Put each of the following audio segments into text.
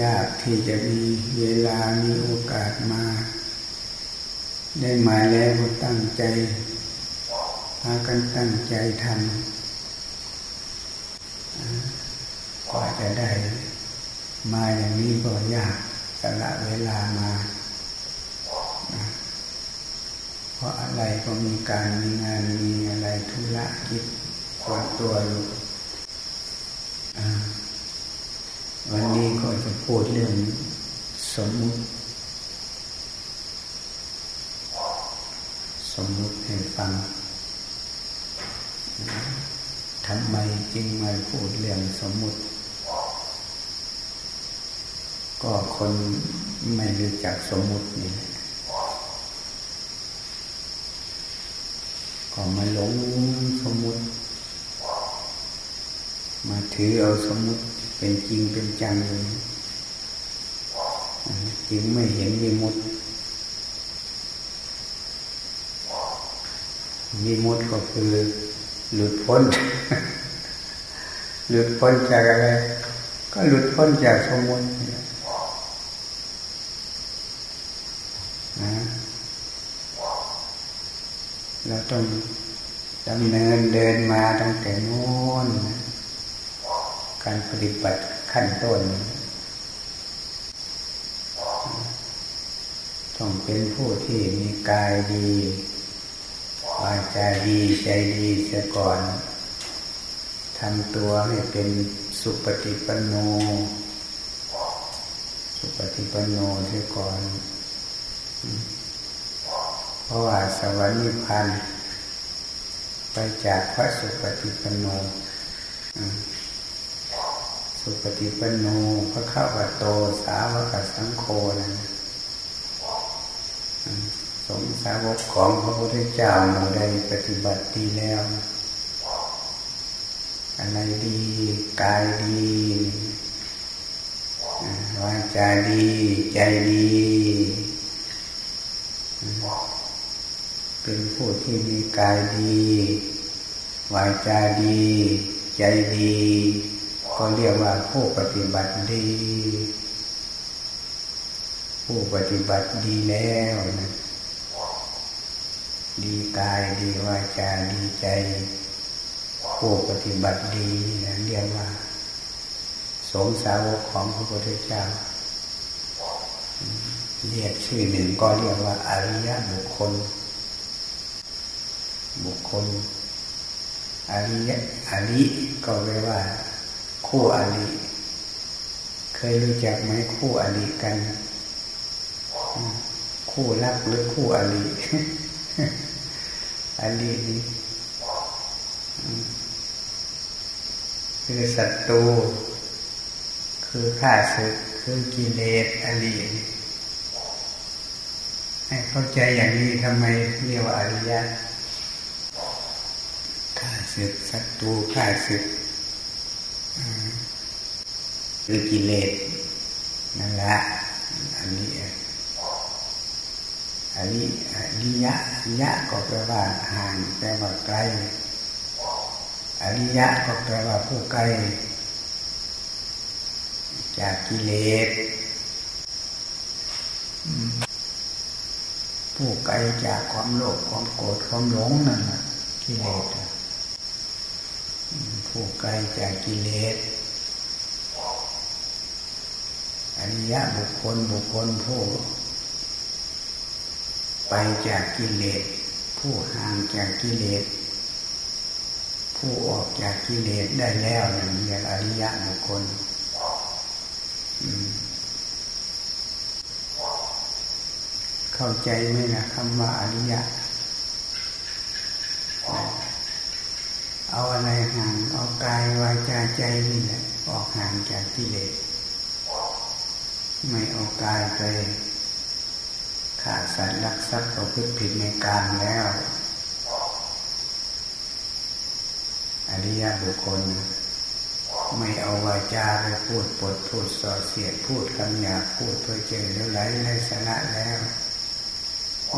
ยากที่จะมีเวลามีโอกาสมา ได้มาแล้วก็ตั้งใจพากันตั้งใจทำกว่าจะได้ มาอย่างนี้ก็ยากสละเวลามาเพราะอะไรก็มีการมีงานมีอะไรธุระคิดส่วนตัวอยู่ วันนี้ก็จะพูดเรื่องสมมุติ สมมุติให้ฟังทำไมจึงมาพูดเรื่องสมมุติ ก็คนไม่รู้จักสมมุตินี่ก็มาหลงสมมุติ มาถือเอาสมมุติ เป็นจริงเป็นจังเลยจึงไม่เห็นมีมุดมีมุดก็คือหลุดพ้น หลุดพ้นจากอะไร ก็หลุดพ้นจากสมมตินะเราต้องดำเนินเดินมาตั้งแต่โน้น การปฏิบัติขั้นต้น ต้องเป็นผู้ที่มีกายดีวาจาดีใจดีเสียก่อนทำตัวให้เป็นสุปฏิปันโน สุปฏิปันโนเสียก่อน เพราะว่าสวรรค์นิพพานไปจากพระสุปฏิปันโน สุปฏิปันโนพระข้าวโต สาวกสังโฆนะสมสาวกของพระพุทธเจ้าหมู่ใดปฏิบัติดีแล้ว อะไรดีกายดีวาจาดี ใจดี เป็นผู้ที่มีกายดี วาจาดี ใจดี ก็เรียกว่าผู้ปฏิบัติดี ผู้ปฏิบัติดีแล้วนะดีกายดีวาจาดีใจ ผู้ปฏิบัติดีนะเรียกว่า สงสาวกของพระพุทธเจ้า เรียกชื่อหนึ่งก็เรียกว่าอริยบุคคล บุคคลอริยอริก็แปลว่า คู่อริเคยรู้จักไหมคู่อริกัน คู่รักหรือคู่อริอรินี้คือศัตรูคือข้าศึกคือกิเลสอริให้เข้าใจอย่างนี้ทำไมเรียกว่าอริยะข้าศึกศัตรูข้าศึก คือกิเลสนั่นแหละอันนี้อันนี้อันนี้ยะยะก็แปลว่าห่างแปลว่าไกลอริยะก็แปลว่าผู้ไกลจากกิเลสผู้ไกลจากความโลภความโกรธความหลงนั่นแหละกิเลส ผู้ไกลจากกิเลสอริยะบุคคลบุคคลผู้ไปจากกิเลสผู้ห่างจากกิเลสผู้ออกจากกิเลสได้แล้วนั่นเรียกอริยะบุคคลเข้าใจไหมนะคำว่าอริยะ เอาอะไรห่างเอากายวาจาใจนี่แหละออกห่างจากกิเลสไม่เอากายไปขาดสารลักทรัพย์ประพฤติผิดในการแล้ว อริยบุคคล ไม่เอาวาจาไปพูดปดพูดส่อเสียดพูดคำหยาพูดเพื่อเจอแล้วไหลในสาระแล้ว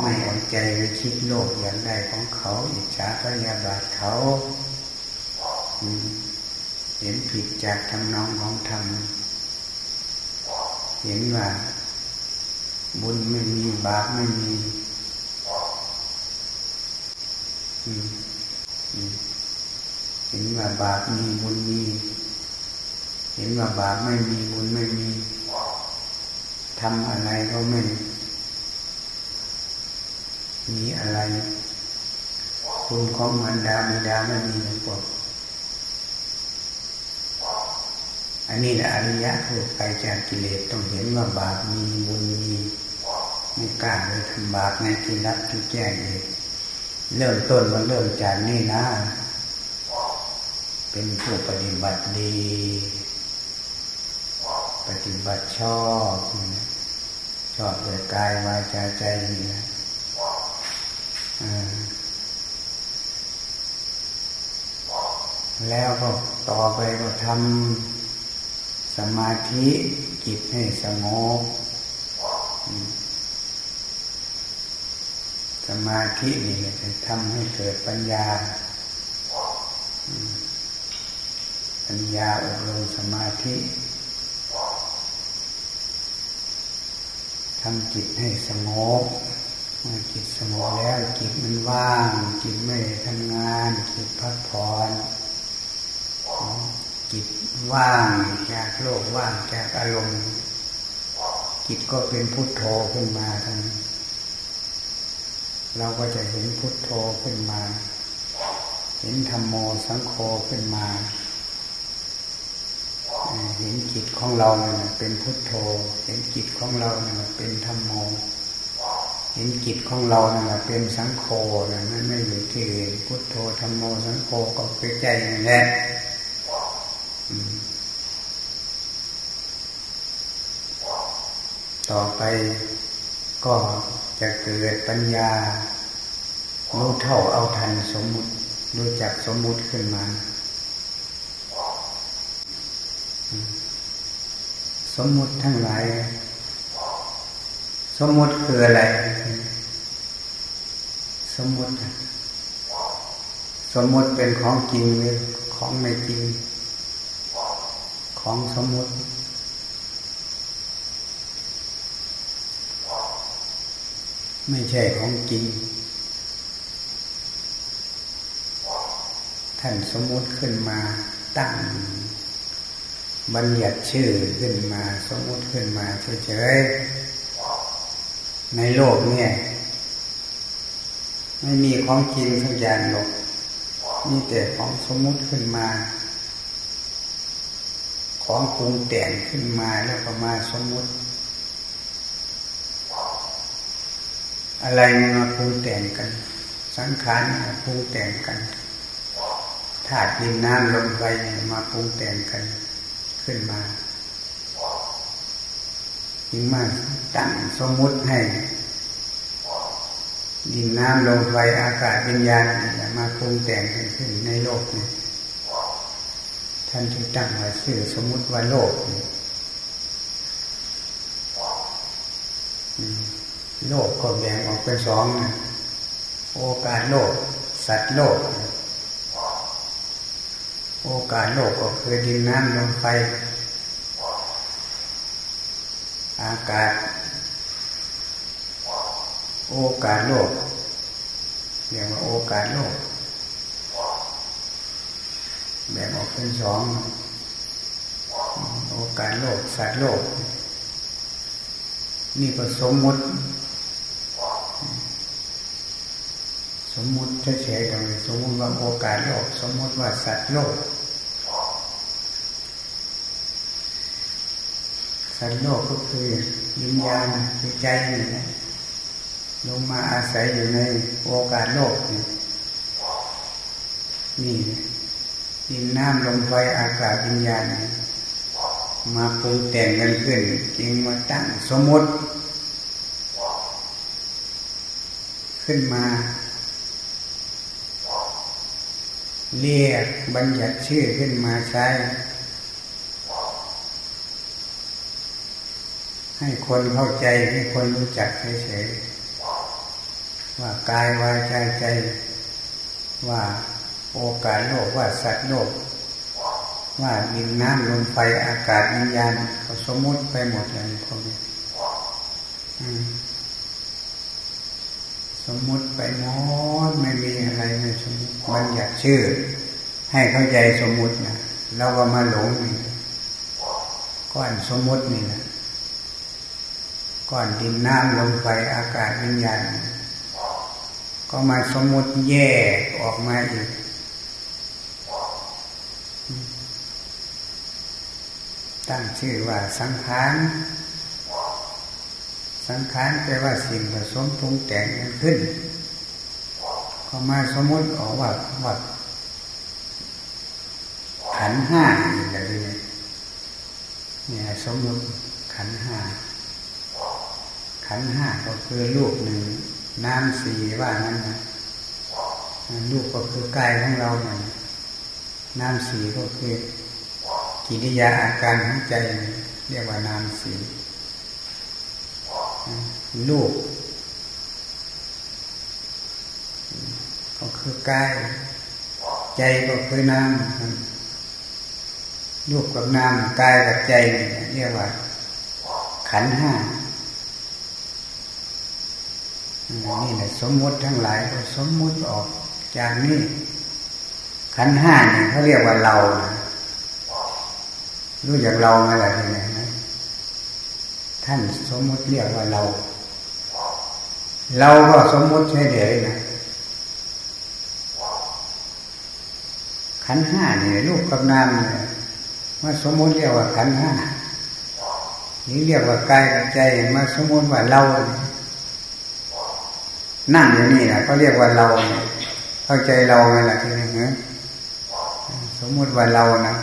ไม่เอาใจไปคิดโลภอย่างใดของเขา อิจฉาพยาบาทเขา เห็นผิดจากทำนองของธรรม เห็นว่า บุญไม่มีบาปไม่มีเห็นว่าบาปมีบุญมี เห็นว่าบาปไม่มีบุญไม่มีทำอะไรก็ไม่มีอะไร คุณของมันดามีดาไม่มีนะพวก อันนี้แหละอริยะถูกไปจากกิเลสต้องเห็นว่าบาปมีบุญมีไม่กล้าเลยทำบาปในที่รับที่แก้เองเริ่มต้นมันเริ่มจากนี่นะ เป็นผู้ปฏิบัติดี ปฏิบัติชอบชอบโดยกายวาจาใจนี่นะแล้วก็ต่อไปก็ทำ สมาธิจิตให้สงบสมาธินี่จะทำให้เกิดปัญญา ปัญญาอบรมสมาธิทำจิตให้สงบเมื่อจิตสงบแล้วจิตมันว่าง จิตไม่ทำงาน จิตพักผ่อนจิต ว่างจากโลกว่างจากอารมณ์ จิตก็เป็นพุทโธขึ้นมาทั้งเราก็จะเห็นพุทโธขึ้นมา เห็นธรรมโมสังโฆขึ้นมา เห็นจิตของเราเนี่ยเป็นพุทโธ เห็นจิตของเราเนี่ยเป็นธรรมโม เห็นจิตของเราเนี่ยเป็นสังโฆนี่ยมันไม่อยู่ที่อื่นพุทโธธรรมโมสังโฆก็เป็นใจนั่นแหละ ต่อไปก็จะเกิดปัญญารู้เท่าเอาทันสมมุติรู้จักสมมุติขึ้นมา สมมุติทั้งหลาย สมมุติคืออะไร สมมุติ สมมุติเป็นของจริงหรือของไม่จริง ของสมมุติ ไม่ใช่ของจริง ท่านสมมุติขึ้นมาตั้ง บัญญัติชื่อขึ้นมา สมมติขึ้นมาเฉยๆในโลกเนี่ย ไม่มีของจริงสักอย่างหรอกมีแต่ของสมมุติขึ้นมา ของปรุงแต่งขึ้นมาแล้วก็มาสมมุติ อะไรมาปรุงแต่งกัน สังขารมาปรุงแต่งกันธาตุดินน้ำลมไฟมาปรุงแต่งกันขึ้นมาจึงมาตั้งสมมุติให้ดินน้ำลมไฟอากาศวิญญาณมาปรุงแต่งกันขึ้นในโลกนี่ท่านที่ตั้งมาชื่อสมมุติว่าโลก โลกก็แบ่งออกเป็นสองนะโอกาสโลก สัตว์โลก โอกาสโลกก็คือดินน้ำลมไฟ อากาศ โอกาสโลกเรียกว่าโอกาสโลก แบ่งออกเป็นสอง โอกาสโลก สัตว์โลก นี่ก็สมมติ สมมุติเฉยๆตรงนี้สมมุติว่าโอกาสโลก สมมุติว่าสัตว์โลก สัตว์โลกก็คือวิญญาณคือใจนี่นะลงมาอาศัยอยู่ในโอกาสโลกนี่นี่ดินน้ำลมไฟอากาศวิญญาณมาปรุงแต่งกันขึ้นจึงมาตั้งสมมติ ขึ้นมา เรียกบัญญัติชื่อขึ้นมาใช้ ให้คนเข้าใจให้คนรู้จักเฉยๆว่ากายวาจาใจ ว่าโอกาสโลกว่าสัตว์โลก ว่าดินน้ำลมไฟอากาศวิญญาณเขาสมมุติไปหมดเลยพวกนี้ สมมติไปหมดไม่มีอะไรในสมมติมันอยากชื่อ ให้เข้าใจสมมตินะเราก็มาหลงนี่ก้อนสมมตินี่นะก้อนดินน้ำลมไฟอากาศวิญญาณก็มาสมมติแยกออกมาอีกตั้งชื่อว่าสังขาร สังขารแปลว่าสิ่งผสมปรุงแต่งขึ้นก็มาสมมติออกว่าว่าขันห้าอะไรนี่เนี่ยสมมติขันห้าขันห้าก็คือลูกหนึ่งน้ำสีว่านั้นนะลูกก็คือกายของเราเนี่ยน้ำสีก็คือกิริยาอาการของใจ เรียกว่านามสี ลูกก็คือกาย ใจก็คือนามลูกกับนามกายกับใจเรียกว่า ขันห้านี่แหละสมมติทั้งหลายก็สมมติออกจากนี้ขันห้าเนี่ยเขาเรียกว่าเรานะรู้จักเราไหมล่ะทีนนะ ท่านสมมติเรียกว่าเรา เราก็สมมติใช่เดียวนะขันห้าเนี่ยลูกกับนามเนี่ยมาสมมติเรียกว่าขันห้านี่เรียกว่ากายกับใจมาสมมติว่าเรานั่งอยู่นี่นะเขาเรียกว่าเราเข้าใจเราไหมล่ะทีนี่เหรอสมมติว่าเรานะ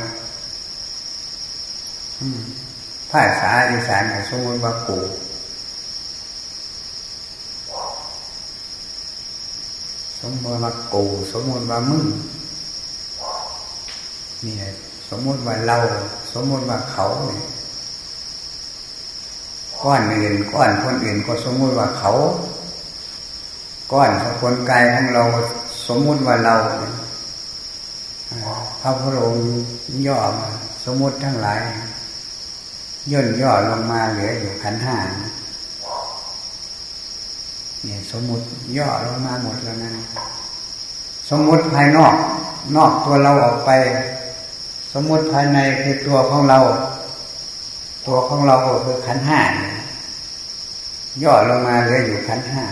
ภาษาอีสานสมมติว่ากูสมมติว่ากูสมมติว่ามึงนี่สมมติว่าเรา สมมติว่าเขาเนี่ยก้อนอื่นก้อนคนอื่นก็สมมติว่าเขา ก้อนสกุลกายของเราสมมติว่าเราพระพุทธองค์ย่อมาสมมติทั้งหลาย ย่นย่อลงมาเหลืออยู่ขันห้าเนี่ยสมมติย่อลงมาหมดแล้วนะสมมติภายนอก นอกตัวเราออกไป สมมติภายในคือตัวของเรา ตัวของเราก็คือขันห้าย่อลงมาเหลืออยู่ขันห้า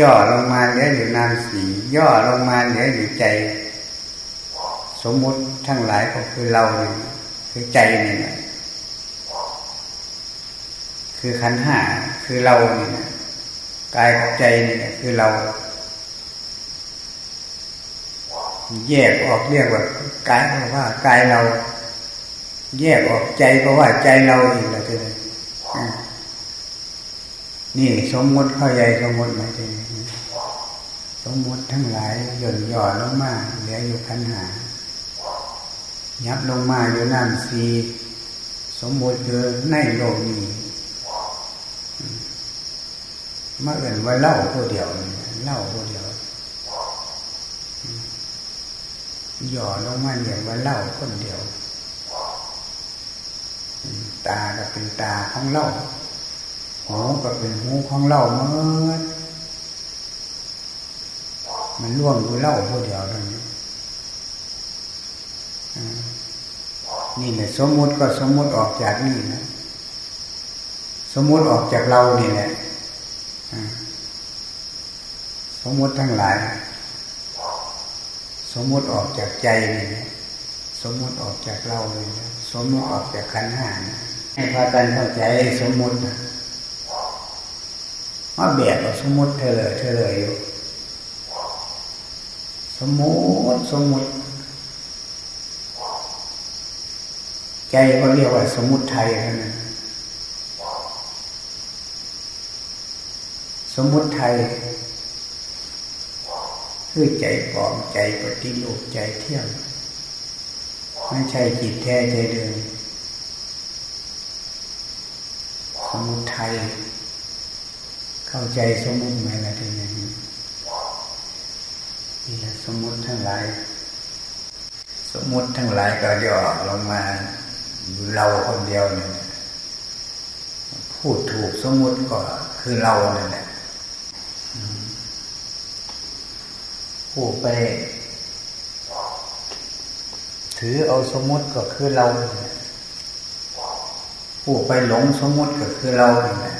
ย่อลงมาเหลืออยู่นามสีย่อลงมาเหลืออยู่ใจ สมมุติทั้งหลายก็คือเราเนี่ยคือใจเนี่ย คือขันห้าคือเราเนี่ยกายกับใจเนี่ยคือเรา แยกออกเรียกว่ากายเพราะว่ากายเรา แยกออกใจเพราะว่าใจเราอีกแล้วทีนี้นี่สมมติเข้าใจสมมติไหมทีนี้สมมติทั้งหลายหย่นหย่อนลงมาเหลืออยู่ขันหายับลงมาอยู่น้ำสีสมมติเกิดในโลกนี้ มาเอื่นว่าเล่าตัวเดียวเล่าตัวเดียวหย่อลงมาเนี่ยว่าเล่าคนเดียว ตาก็เป็นตาของเล่าหูก็เป็นหูของเล่าเมื่อมันล่วงอยู่เล่าตัวเดียวนั่นนี่แหละสมมุติก็สมมุติออกจากนี่นะ สมมุติออกจากเรานี่แหละ สมมติทั้งหลาย สมมติออกจากใจนี่สมมติออกจากเราเลยสมมติออกจากขันหานให้พากันเข้าใจสมมติว่าแบกสมมติเธอเลยเธอเลยอยู่ สมมติสมมติ ใจก็เรียกว่าสมมติไทยนั่น สมมุติไทย คือใจปลอมใจปฏิโลกใจเที่ยงไม่ใช่จิตแท้ใจเดิมสมุทไทยเข้าใจสมมุติไหมล่ะทีนี้นี่แหละสมมุติทั้งหลาย สมมุติทั้งหลายก็ย่อลงมาเราคนเดียวเนี่ยพูดถูกสมมุติก็คือเราเนี่ยแหละ ผู้ไป ถือเอาสมมติก็คือเรา ผู้ไปหลงสมมติก็คือเราเนี่ย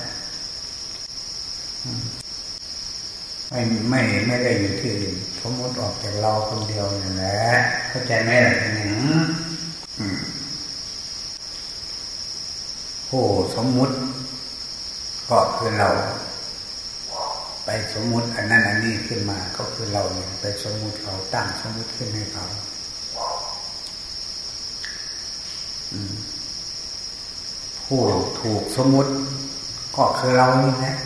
ไม่ไม่ไม่ได้อยู่ที่อื่นสมมติออกจากเราคนเดียวนี่แหละเข้าใจไหมล่ะทีนี้ผู้สมมุติก็คือเรา ไปสมมุติอันนั้นอันนี้ขึ้นมาก็คือเราเนี่ยไปสมมุติเขาตั้งสมมุติขึ้นให้เขาผู้ถูกสมมุติ ก็คือเรานี่แหละ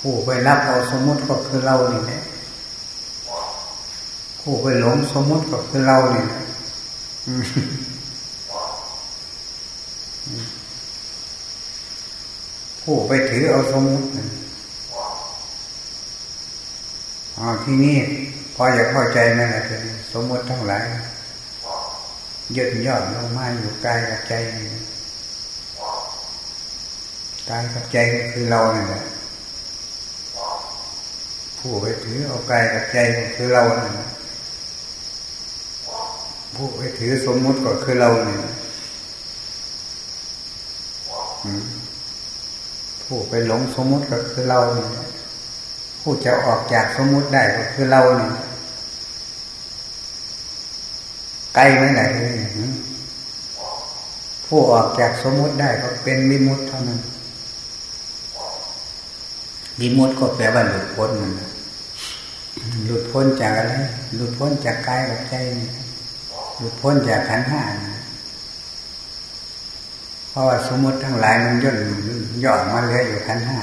ผู้ไปรับเอาสมมุติก็คือเรานี่แหละผู้ไปหลงสมมุติก็คือเรานี่ย ผู้ไปถือเอาสมมติอ๋อที่นี่พอจะเข้าใจไหมล่ะคือสมมติทั้งหลายยึดยอดลงมาอยู่กายกับใจกายกับใจก็คือเราเนี่ยแหละผู้ไปถือเอากายกับใจก็คือเราเนี่ยผู้ไปถือสมมุติก็คือเราเนี่ย ผู้ไปหลงสมมุติก็คือเราเนี่ยผู้จะออกจากสมมุติได้ก็คือเราเนี่ยไกลไหมไหนผู้ออกจากสมมุติได้ก็เป็นมิมุติเท่านั้นมิมุติก็แปลว่าหลุดพ้นมันหลุดพ้นจากอะไรหลุดพ้นจากกายกับใจหลุดพ้นจากขันห้า เพราะว่าสมมติทั้งหลายมันย่นย่อมาเลืออยู่ขันห้า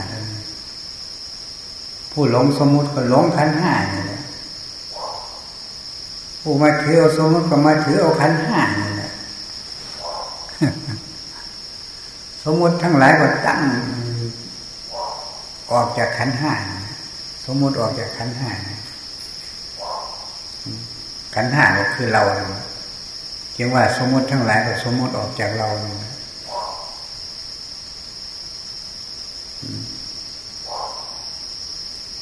ผู้หลงสมมติก็หลงขันห้านี่แหละผู้มาถือเอาสมมติก็มาถือเอาขันห้านี่แหละสมมติทั้งหลายก็ตั้งออกจากขันห้าสมมติออกจากขันห้าขันห้าก็คือเราเรียกว่าสมมติทั้งหลายก็สมมติออกจากเรา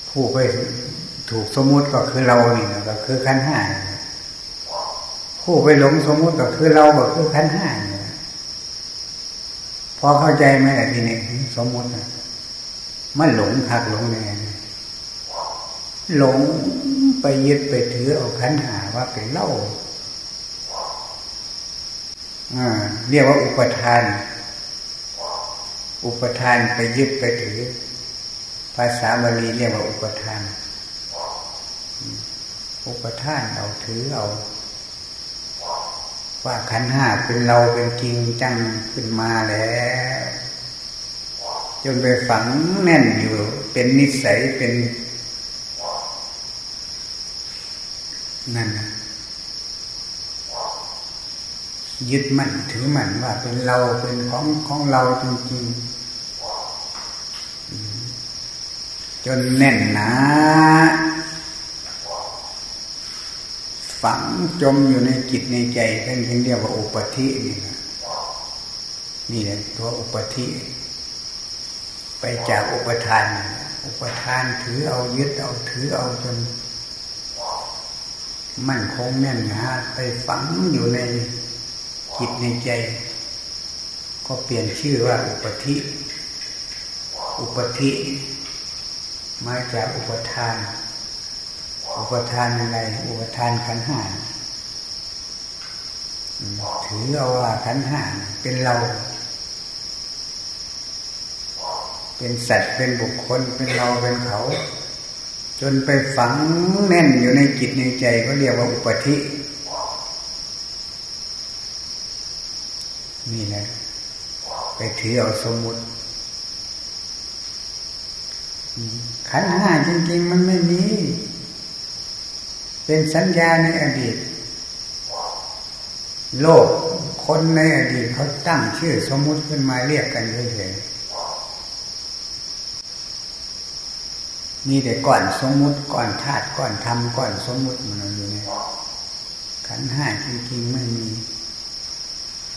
ผู้ไปถูกสมมติก็คือเรานี่นะก็คือขันห้าผู้ไปหลงสมมติก็คือเราก็คือขันห้าพอเข้าใจไหมล่ะทีนี้สมมติมันหลงหักหลงแน่หลงไปยึดไปถือเอาขันหาว่าเป็นเล่าเรียกว่าอุปทาน อุปทานไปยึดไปถือ ภาษาบาลีเรียกว่าอุปทาน อุปทานเอาถือเอา ว่าขันห้าเป็นเราเป็นจริงจังขึ้นมาแล้วจนไปฝังแน่นอยู่ เป็นนิสัยเป็น นั่นยึดมั่นถือมั่นว่าเป็นเราเป็นของของเราจริงๆ จนแน่นหนาฝังจมอยู่ในจิตในใจท่านเรียกว่าอุปธินี่นะนี่แหละตัวอุปธิ ไปจากอุปทาน อุปทานถือเอายึดเอาถือเอาจน มั่นคงแน่นหนาไปฝังอยู่ในจิตในใจ ก็เปลี่ยนชื่อว่าอุปธิ อุปธิ มาจากอุปทาน อุปทานอะไร อุปทานขันห้าถือเอาว่าขันห้าเป็นเรา เป็นสัตว์เป็นบุคคลเป็นเราเป็นเขา จนไปฝังแน่นอยู่ในจิตในใจก็เรียกว่าอุปธินี่นะไปถือเอาสมมุติ ขันห้าจริง ๆ มันไม่มี เป็นสัญญาในอดีต โลกคนในอดีตเขาตั้งชื่อสมมุติขึ้นมาเรียกกันเฉยๆมีแต่ก้อนสมมุติก้อนธาตุก้อนธรรมก้อนสมมุติมันอยู่เนี่ยขันห้าจริง ๆ ไม่มี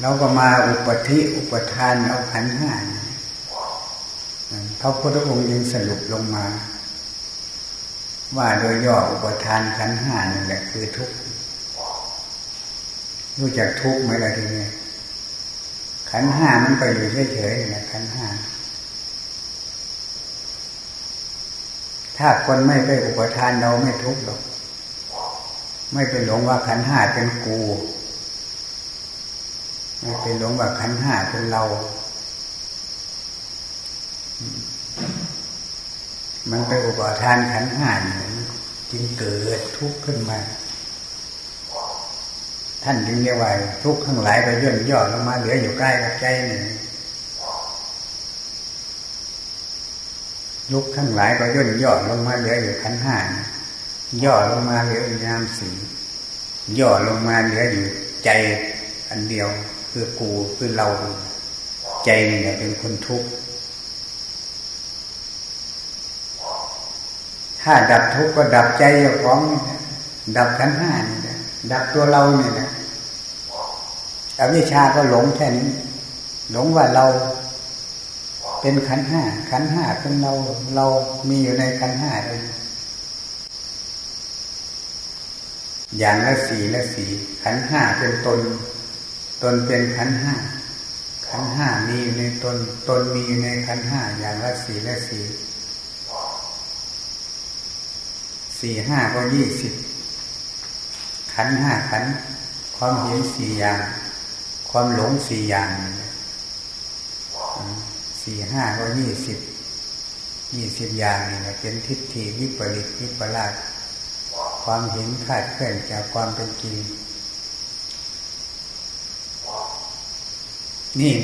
เราก็มาอุปธิอุปทานเอาขันห้า พระพุทธองค์ยังสรุปลงมา ว่าโดยย่ออุปทานขันห้านี่แหละคือทุกข์รู้จักทุกข์ไหมล่ะทีนี้ขันห้ามันไปอยู่เฉยๆนะขันห้าถ้าคนไม่ไปอุปทานเราไม่ทุกข์หรอก ไม่ไปหลงว่าขันห้าเป็นกู ไม่ไปหลงว่าขันห้าเป็นเรา มันไปอุปทานขันห้าเนี่ยจึงเกิดทุกข์ขึ้นมา ท่านจึงเรียกว่าทุกข์ทั้งหลายไปย่นย่อลงมา เหลืออยู่ใกล้กับใจหนึ่งลุกทั้งหลายก็ย่นย่อลงมาเหลืออยู่ขันห้าย่อลงมาเหลืออยู่นามสีย่อลงมาเหลืออยู่ใจอันเดียว คือกูคือเรา ใจนี่เป็นคนทุกข์ ถ้าดับทุกข์ก็ดับใจของดับขันห้านี่นะดับตัวเราเนี่ยนะอวิชาก็หลงแค่นี้หลงว่าเราเป็นขันห้าขันห้าเป็นเราเรามีอยู่ในขันห้าเลยอย่างละสีละสีขันห้าเป็นตน ตนเป็นขันห้าขันห้ามีอยู่ในตน ตนมีอยู่ในขันห้าอย่างละสีละสี สี่ห้าก็ยี่สิบขันห้าขัน ความเห็นสี่อย่าง ความหลงสี่อย่างสี่ห้าก็ยี่สิบยี่สิบอย่างนี่แหละเป็นทิฏฐิวิปริตวิปลาสความเห็นขาดเคลื่อนจากความเป็นจริงนี่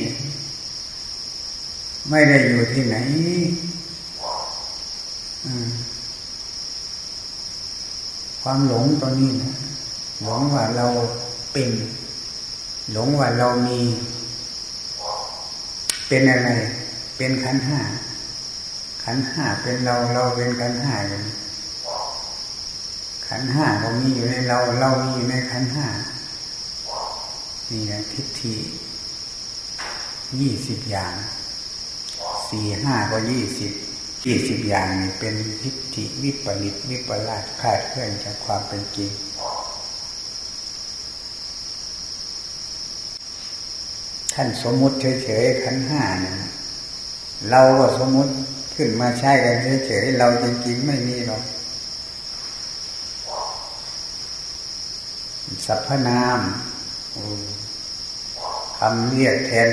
ไม่ได้อยู่ที่ไหน ความหลงตอนนี้นะหลงว่าเราเป็น หลงว่าเรามี เป็นอะไร เป็นขันห้าขันห้าเป็นเราเราเป็นขันห้าอย่ขันห้าเรามีอยู่ในเรา เรามีอยู่ในขันห้านี่นะทิฏฐิยี่สิบอย่างสี่ห้าก็ยี่สิบ ยี่สิบอย่างนี่เป็นทิฏฐิวิปริตวิปลาสคาดเคลื่อนจากความเป็นจริง ท่านสมมุติเฉยๆขันห้าเนี่ยเราก็สมมุติขึ้นมาใช้กันเฉยๆเราจริงๆไม่มีหรอกสรรพนามคำเรียกแทน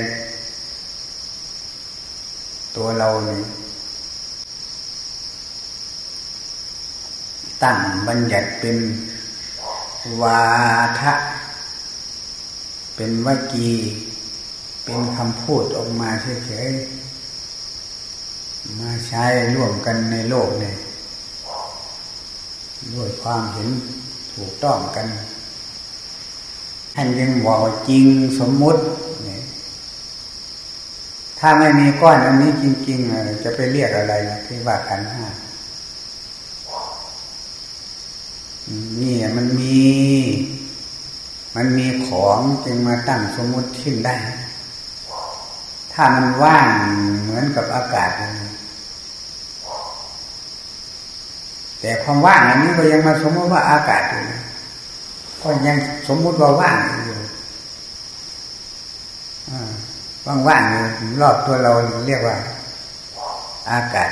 ตัวเรานี่ ตั้งบัญญัติเป็นวาทะ เป็นวจี เป็นคำพูดออกมาเฉยๆ มาใช้ร่วมกันในโลกเนี่ยด้วยความเห็นถูกต้องกันท่านยังบอกจริงสมมุติเนี่ยถ้าไม่มีก้อนอันนี้จริงๆจะไปเรียกอะไรนะที่ว่าขันห้า นี่มันมี มันมีของจึงมาตั้งสมมติขึ้นได้ ถ้ามันว่างเหมือนกับอากาศ แต่ความว่างอันนี้ก็ยังมาสมมติว่าอากาศอยู่ก็ยังสมมติว่าว่างอยู่ว่างๆอยู่รอบตัวเราเรียกว่า อากาศ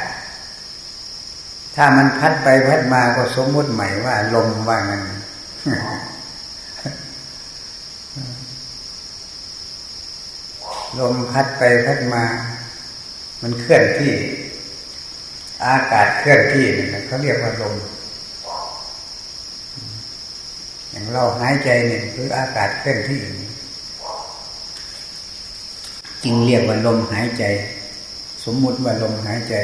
ถ้ามันพัดไปพัดมาก็สมมุติใหม่ว่า ลมว่างั้นลมพัดไปพัดมา มันเคลื่อนที่ อากาศเคลื่อนที่นี่เขาเรียกว่าลม อย่างเราหายใจเนี่ยคืออากาศเคลื่อนที่จึงเรียกว่าลมหายใจ สมมุติว่าลมหายใจ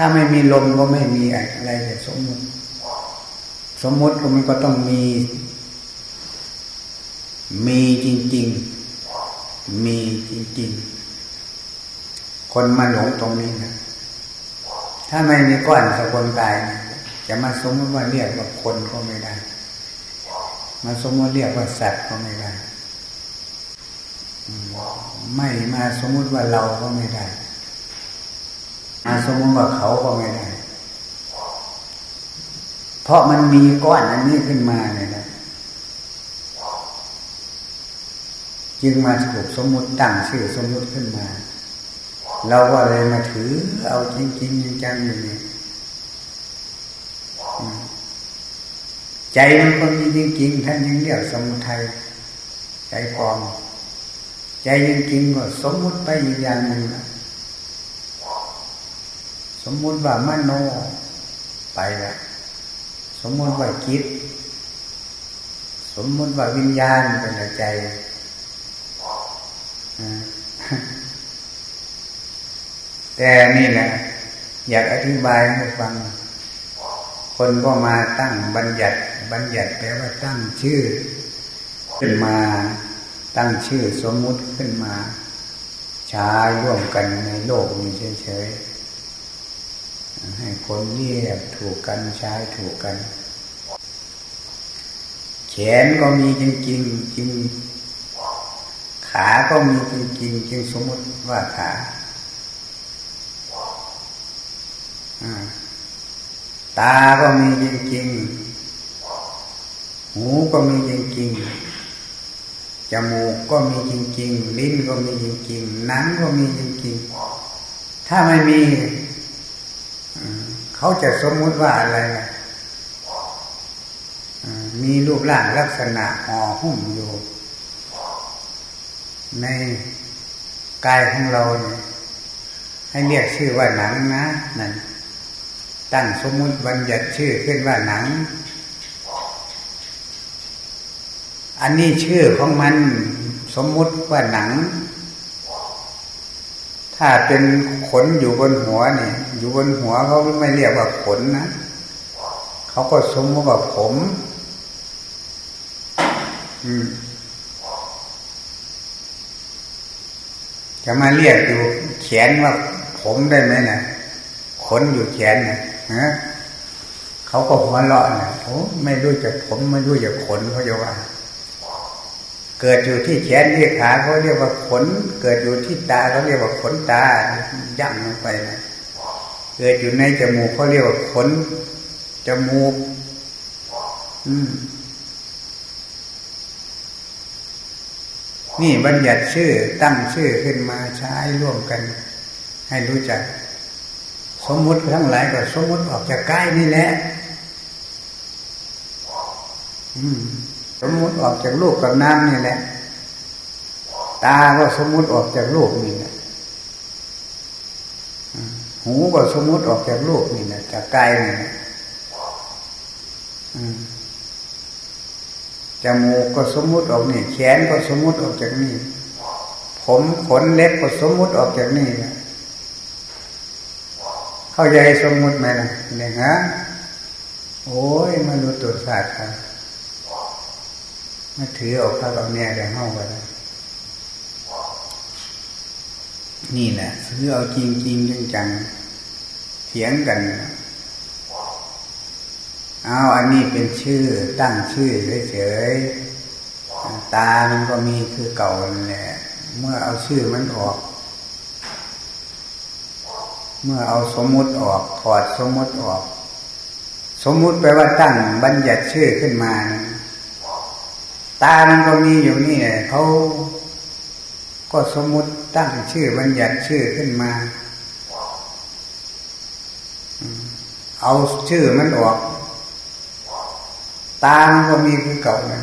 ถ้าไม่มีลมก็ไม่มีอะไรเลยสมมติ สมมติมันก็ต้องมี มีจริง ๆ มีจริง ๆ คนมาหลงตรงนี้นะถ้าไม่มีก้อนสกุลกายจะมาสมมติว่าเรียกว่าคนก็ไม่ได้ มาสมมติเรียกว่าสัตว์ก็ไม่ได้ ไม่มาสมมติว่าเราก็ไม่ได้ สมมติว่าเขาก็ไม่ได้ เพราะมันมีก้อนอันนี้ขึ้นมาเนี่ยนะจึงมาถูกสมมติตั้งชื่อสมมติขึ้นมา เราก็เลยมาถือเอาจริงจริงจังอยู่นี่ใจมันก็มีจริงๆท่านยังเรียกสมุทัยใจปลอม ใจจริงๆก็สมมุติไปอีกอย่างหนึ่งส มมุติว่ามโนไปละสมมุติว่าคิด สมมุติว่าวิญญาณเป็นใจแต่นี่แหละอยากอธิบายให้ฟัง คนก็มาตั้งบัญญัติ บัญญัติแปลว่าตั้งชื่อ ขึ้นมาตั้งชื่อสมมุติขึ้นมาใช้ร่วมกันในโลกนี้เฉยๆ ให้คนเรียกถูกกันใช้ถูกกัน แขนก็มีจริงๆจริงขาก็มีจริงๆจริงสมมติว่าขาตาก็มีจริงๆหูก็มีจริงๆจมูกก็มีจริงๆลิ้นก็มีจริงๆหนังก็มีจริงๆถ้าไม่มี เขาจะสมมุติว่าอะไรมีรูปร่างลักษณะห่อหุ้มอยู่ ในกายของเราเนี่ยให้เรียกชื่อว่าหนังนะนั่นตั้งสมมุติบัญญัติชื่อขึ้นว่าหนัง อันนี้ชื่อของมันสมมุติว่าหนัง ถ้าเป็นขนอยู่บนหัวเนี่ยอยู่บนหัวเขาไม่เรียกว่าขนนะเขาก็สมมติว่าผม อืมจะมาเรียกอยู่แขนว่าผมได้ไหมนะขนอยู่แขนนะฮะเขาก็หัวเราะนะโอ้ไม่รู้จักผมไม่รู้จักขนเขาจะว่า เกิดอยู่ที่แขนที่ขาเขาเรียกว่าขน เกิดอยู่ที่ตาเขาเรียกว่าขนตาย่ำลงไปนะเกิดอยู่ในจมูกเขาเรียกว่าขนจมูก อืมนี่บัญญัติชื่อตั้งชื่อขึ้นมาใช้ร่วมกัน ให้รู้จัก สมมุติทั้งหลายก็สมมุติออกจากกายนี่แหละ สมมุติออกจากลูกกับน้ำนี่แหละ ตาก็สมมุติออกจากลูกนี่แหละหูก็สมมุติออกจากลูกนี่แหละจากกายนี่แหละจมูกก็สมมุติออกนี่แขนก็สมมุติออกจากนี่ ผมขนเล็บก็สมมุติออกจากนี่นะเข้าใจสมมุติไหมล่ะเนี่ยฮะโอ้ยมนุษย์ตัวศาสตร์ครับ มาถือออกข้าเอาเนี่ยแต่ห้องไปแล้วนี่แหละซื้อเอาจริงจริงจังจังเถียงกันเอาอันนี้เป็นชื่อตั้งชื่อเฉยๆตามันก็มีคือเก่าแหละเมื่อเอาชื่อมันออก เมื่อเอาสมมุติออกถอดสมมุติออก สมมุติแปลว่าตั้งบัญญัติชื่อขึ้นมานะ ตามันก็มีอยู่นี่เขาก็สมมุติตั้งชื่อบัญญัติชื่อขึ้นมา เอาชื่อมันออก ตามันก็มีคือเก่านะ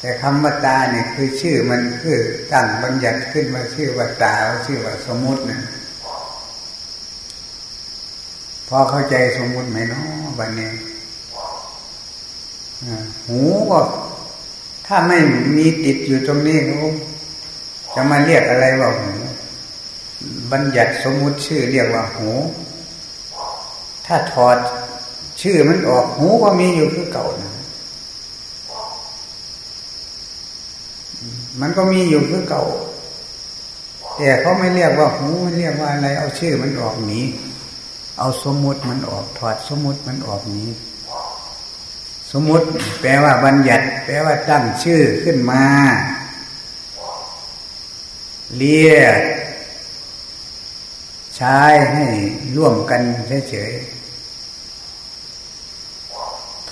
แต่คำว่าตาเนี่ยคือชื่อมันคือตั้งบัญญัติขึ้นมาชื่อว่าตาชื่อว่าสมมุตินะพอเข้าใจสมมุติไหมเนาะบันนี้ หูก็ถ้าไม่มีติดอยู่ตรงนี้เขาจะมาเรียกอะไรว่าหูบัญญัติสมมุติชื่อเรียกว่าหูถ้าถอดชื่อมันออกหูก็มีอยู่คือเก่านะมันก็มีอยู่คือเก่า แต่เขาไม่เรียกว่าหูไม่เรียกว่าอะไร เอาชื่อมันออกหนีเอาสมมุติมันออก ถอดสมมุติมันออกหนี้ สมมุติแปลว่าบัญญัติ แปลว่าตั้งชื่อขึ้นมา เรียกใช้ให้ร่วมกันเฉยๆ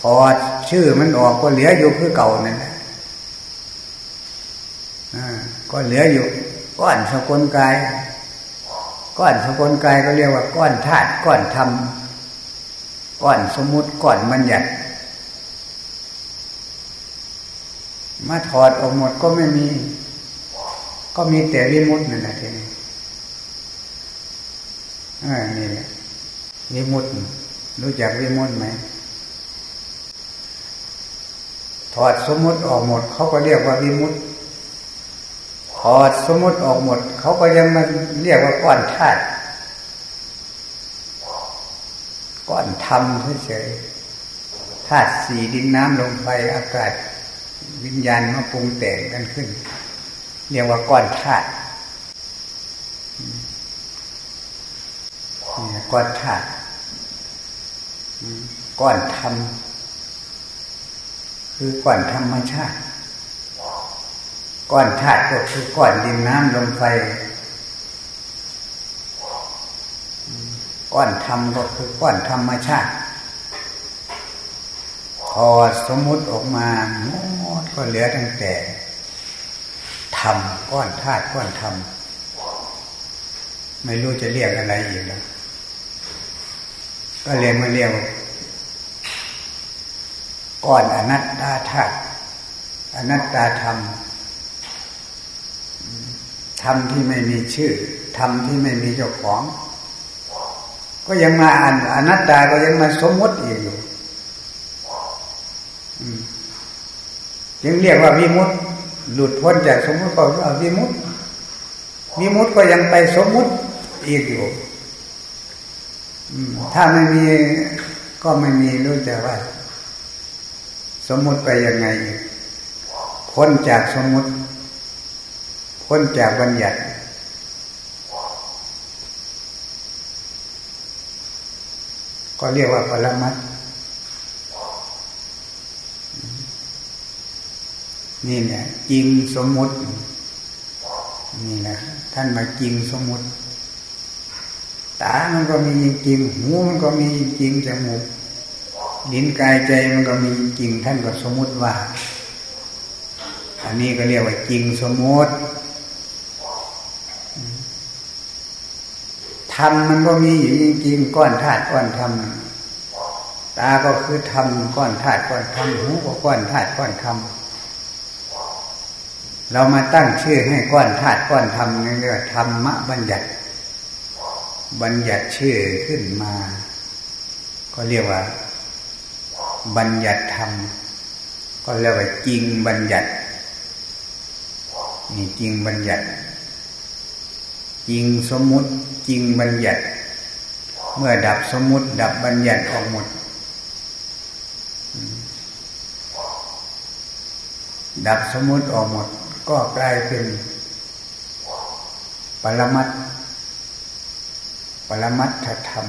ถอดชื่อมันออกก็เหลืออยู่คือเก่านั่นแหละก็เหลืออยู่ ก้อนสกุลกาย ก้อนสกุลกายก็เรียกว่า ก้อนธาตุก้อนธรรมก้อนสมมุติก้อนบัญญัติ มาถอดออกหมดก็ไม่มี ก็มีแต่วิมุตนั่นแหละทีนี้อ่านี่แหละวิมุตต์รู้จักวิมุตต์ไหมถอดสมมุติออกหมด เขาก็เรียกว่าวิมุตต์ถอดสมมุติออกหมด เขาก็ยังมาเรียกว่าก้อนธาตุก้อนธรรมเฉยธาตุสี่ดินน้ำลมไฟอากาศ วิญญาณมาปรุงแต่งกันขึ้น เรียกว่าก้อนธาตุก้อนธาตุก้อนธรรมคือก้อนธรรมชาติก้อนธาตุก็คือก้อนดินน้ำลมไฟก้อนธรรมก็คือก้อนธรรมชาติพอสมมุติออกมาหมด ก็เหลือตั้งแต่ธรรมก้อนธาตุก้อนธรรมไม่รู้จะเรียกอะไรอีกแล้ว ก็เรียนมาเรียกก้อนอนัตตาธาตุอนัตตาธรรมธรรมที่ไม่มีชื่อธรรมที่ไม่มีเจ้าของ ก็ยังมาอ่านอนัตตาก็ยังมาสมมติอีกอยู่ ยังเรียกว่าวิมุตต์หลุดพ้นจากสมมติก็ว่าวิมุตต์วิมุตต์ก็ยังไปสมมุติอีกอยู่ถ้าไม่มีก็ไม่มีรู้แต่ว่า สมมุติไปยังไงพ้นจากสมมุติ พ้นจากบัญญัติก็เรียกว่าปรมัต นี่แหละจริงสมมุติ นี่แหละท่านมาจริงสมมุติ ตามันก็มีจริง หูมันก็มีจริงจมูกลิ้นกายใจมันก็มีจริงท่านก็สมมุติว่า อันนี้ก็เรียกว่าจริงสมมุติธรรมมันก็มีอยู่จริงๆก้อนธาตุก้อนธรรมตาก็คือธรรมก้อนธาตุก้อนธรรมหูก็ก้อนธาตุก้อนธรรม เรามาตั้งชื่อให้ก้อนธาตุก้อนธรรมนี่เรียกว่าธรรมะบัญญัติ บัญญัติชื่อขึ้นมา ก็เรียกว่า บัญญัติธรรม ก็เรียกว่าจริงบัญญัตินี่จริงบัญญัติ จริงสมมุติจริงบัญญัติ เมื่อดับสมมุติ ดับบัญญัติออกหมด ดับสมมุติออกหมด ก็กลายเป็นปรมัตปรมัตถธรรม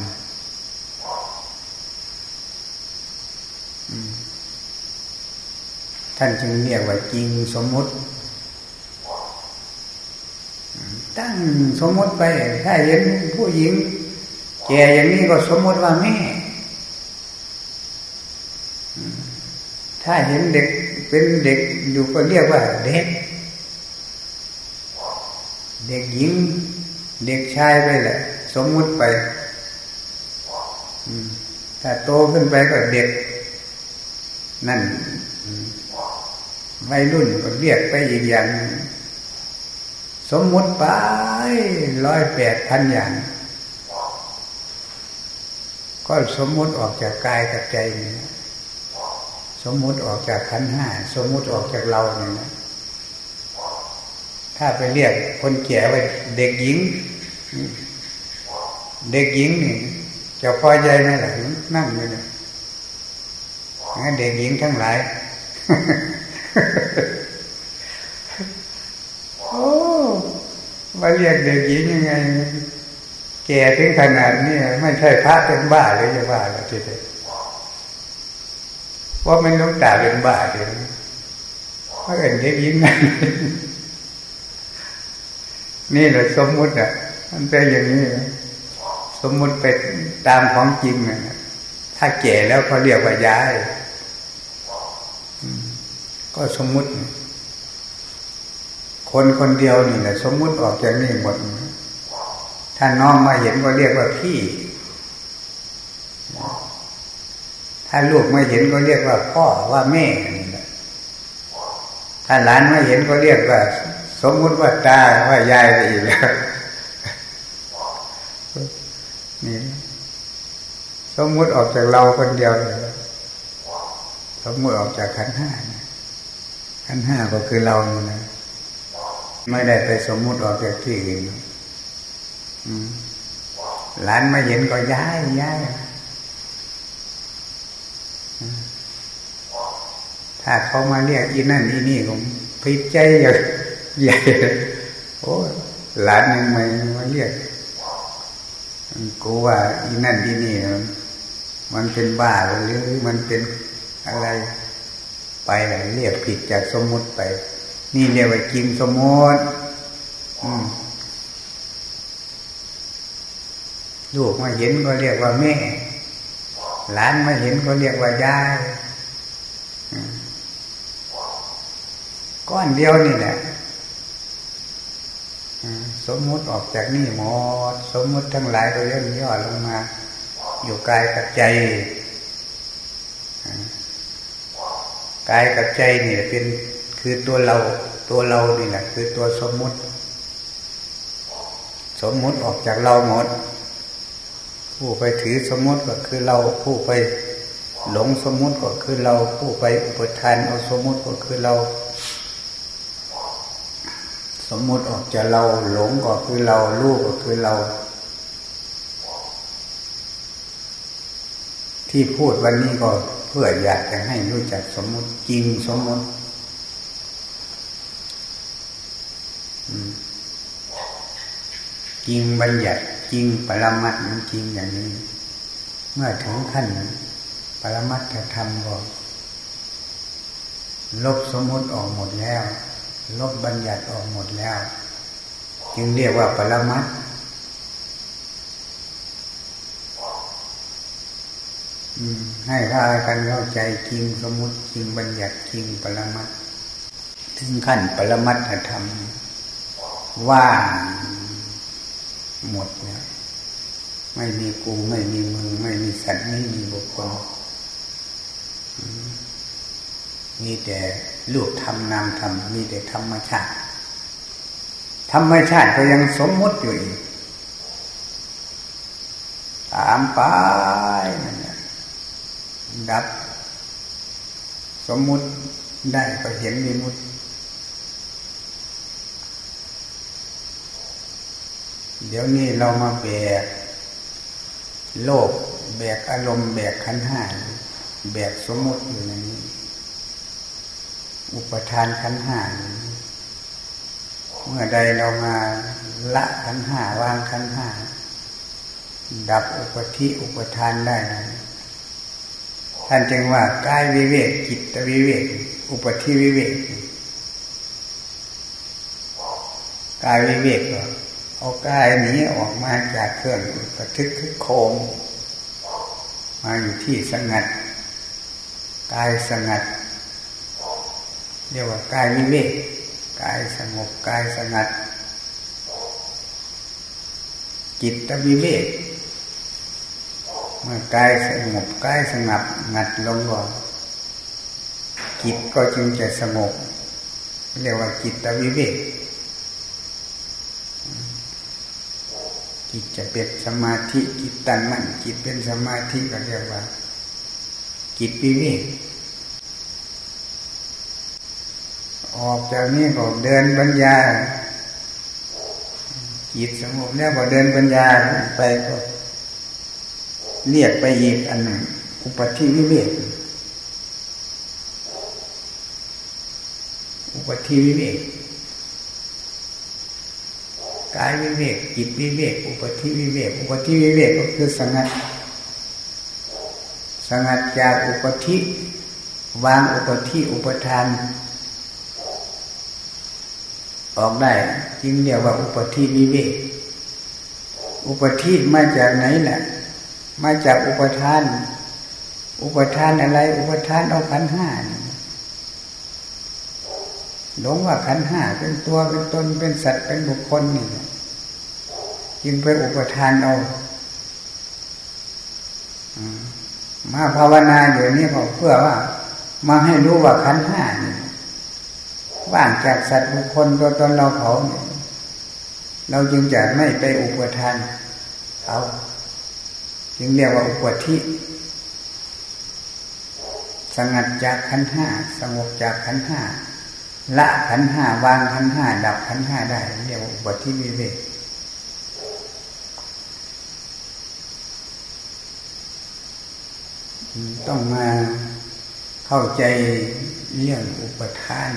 ท่านจึงเรียกว่าจริงสมมุติ ตั้งสมมติไป ถ้าเห็นผู้หญิง แก่อย่างนี้ก็สมมติว่าแม่ ถ้าเห็นเด็กเป็นเด็กอยู่ก็เรียกว่าเด็ก เด็กหญิง เด็กชายไปแหละ สมมุติไปถ้าโตขึ้นไปก็เด็ก นั่นวัยรุ่นก็เรียกไปอีกอย่าง สมมุติไปร้อยแปดพันอย่าง ก็สมมุติออกจากกายกับใจนี่สมมุติออกจากขันห้า สมมุติออกจากเราเนี่ยนะ ถ้าไปเรียกคนแก่ว่าเด็กหญิง เด็กหญิงนี่จะพอใจไหมล่ะนั่งอยู่เนี่ยเด็กหญิงทั้งหลาย โอ้มาเรียกเด็กหญิงยังไง แก่ถึงขนาดนี้ไม่ใช่พระเป็นบ้าเลยจะบ้าแล้วทีเดียวว่ามันต้องตาเป็นบ้าเลยเพราะเอ็นเด็กยิ้มนั่น นี่แหละสมมุติอะ มันเป็นอย่างนี้ สมมุติเป็นตามของจริงนะถ้าแก่แล้วเขาเรียกว่าย้าย ก็สมมุติ คนคนเดียวนี่แหละสมมุติออกจากนี่หมด ถ้าน้องมาเห็นก็เรียกว่าพี่ ถ้าลูกมาเห็นก็เรียกว่าพ่อว่าแม่ถ้าหลานมาเห็นก็เรียกว่า สมมุติว่าตาว่ายายไปอีกแล้วนี่สมมุติออกจากเราคนเดียวเลยสมมุติออกจากขันห้าขันห้าก็คือเรานี่นะไม่ได้ไปสมมุติออกจากที่อื่นหลานมาเห็นก็ย้ายย้ายถ้าเขามาเรียกอีนั่นอีนี่ผมพิจัยอย่าง ใหญ่โอ้หลานยังไม่มาเรียกกูว่าอีนั่นอีนี่มันเป็นบ้าหรือมันเป็นอะไรไปเรียกผิดจากสมมุติไป นี่เรียกว่ากินสมมติลูกมาเห็นก็เรียกว่าแม่ หลานมาเห็นก็เรียกว่ายายก้อนเดียวนี่แหละ สมมุติออกจากนี่หมด สมมุติทั้งหลายก็ย่นย่อลงมา อยู่กายกับใจกายกับใจเนี่ยเป็นคือตัวเราตัวเรานี่แหละคือตัวสมมุติ สมมุติออกจากเราหมด ผู้ไปถือสมมุติก็คือเราผู้ไปหลงสมมุติก็คือเราผู้ไปอุปทานเอาสมมุติก็คือเรา สมมุติออกจากเราหลงก็คือเราลูกก็คือเรา ที่พูดวันนี้ก็เพื่ออยากจะให้รู้จักสมมุติจริงสมมุติจริงบัญญัติจริงปรมัตมันจริงอย่างนี้ เมื่อถึงขั้นปรมัตถธรรมก็ลบสมมติออกหมดแล้ว ลบบัญญัติออกหมดแล้ว จึงเรียกว่าปรมัตให้พากันเข้าใจจริงสมมติจริงบัญญัติจริงปรมัตถึงขั้นปรมัตธรรม ว่างหมดเนี่ยไม่มีกูไม่มีมึง ไม่มีสัตว์ไม่มีบุคคลมีแต่ ลูกทำนามทำมีแต่ธรรมชาติ ธรรมชาติก็ยังสมมติอยู่อีกตามไปนั่นดับ สมมุติได้ก็เห็นมีมุติเดี๋ยวนี้เรามาแบกโลก แบกอารมณ์แบกขันห้าแบกสมมติอยู่ในนี้ อุปทานขันห้าเมื่อใดเรามาละขันห้าวางขันห้าดับอุปธิอุปทานได้นะท่านจึงว่ากายวิเวกจิตวิเวก อุปธิวิเวกกายวิเวกก็เอากายนี้ออกมาจากเครื่องกระทึกคึกโคมมาอยู่ที่สงัด กายสงัด เรียกว่ากายวิเวกกายสงบกายสงัด จิตวิเวกเมื่อกายสงบกายสงับงัดลงก่อนจิตก็จึงจะสงบเรียกว่าจิตวิเวกจิตจะเป็นสมาธิจิตตั้งมั่นจิตเป็นสมาธิก็เรียกว่า จิตวิเวก ออกจากนี้ก็เดินปัญญาจิตสงบแล้วก็เดินปัญญาไปก็ เรียกไปอีกอันหนึ่งอุปธิวิเวกอุปธิวิเวกกายวิเวกจิตวิเวกอุปธิวิเวกอุปธิวิเวกก็คือสงัดสงัดจากอุปธิวางอุปธิอุปทาน ออกได้จึงเรียกว่าอุปธิวิเวกอุปธิมาจากไหนแหละมาจากอุปทาน อุปทานอะไร อุปทานเอาขันห้าหลงว่าขันห้าเป็นตัวเป็นตนเป็นสัตว์เป็นบุคคลนี่จึงไปอุปทานเอามาภาวนาอยู่นี้เพื่อว่า มาให้รู้ว่าขันห้านี่ ว่างจากสัตว์บุคคลตัวตนเราเขาเนี่ยเราจึงจะไม่ไปอุปทานเอาจึงเรียกว่าอุปธิสงัดจากขันห้าสงบจากขันห้าละขันห้าวางขันห้าดับขันห้าได้เรียกว่าอุปธิวิเวกต้องมาเข้าใจเรื่องอุปทาน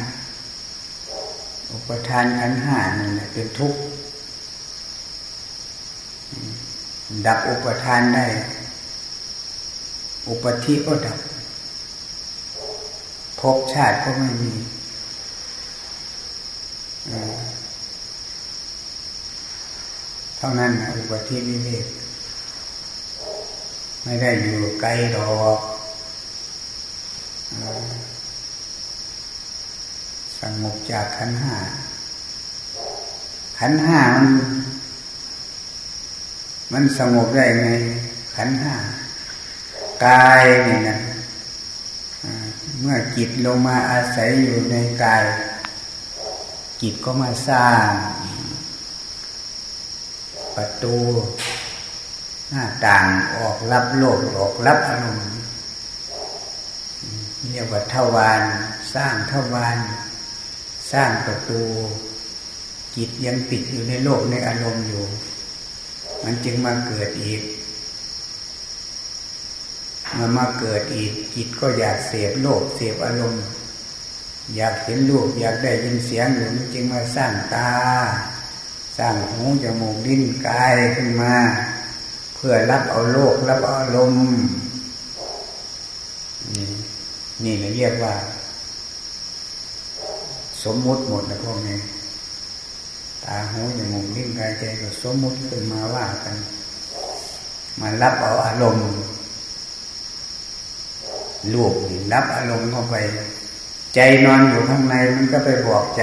อุปทานขันห้านี่แหละเป็นทุกข์ดับอุปทานได้ อุปธิก็ดับภพชาติก็ไม่มีเท่านั้นอุปธิวิเวกไม่ได้อยู่ไกลดอก สงบจากขันห้าขันห้ามันมันสงบได้ไง ขันห้ากายนี่นะเมื่อจิตลงมาอาศัยอยู่ในกาย จิตก็มาสร้าง ประตูหน้าต่างออกรับโลกออกรับอารมณ์เรียกว่าทวารสร้างทวาร สร้างประตูจิตยังปิดอยู่ในโลกในอารมณ์อยู่ มันจึงมาเกิดอีกมันมาเกิดอีกจิตก็อยากเสพโลกเสพอารมณ์ อยากเห็นรูปอยากได้ยินเสียงอยู่มันจึงมาสร้างตา สร้างหูจมูกลิ้นกายขึ้นมา เพื่อรับเอาโลกรับอารมณ์นี่นี่เราเรียกว่า สมมุติหมดนะพวกนี้ตาหูจมูกลิ้นกายใจก็สมมุติขึ้นมาว่ากัน มารับเอาอารมณ์ลูกรับอารมณ์เข้าไป ใจนอนอยู่ข้างในมันก็ไปบอกใจ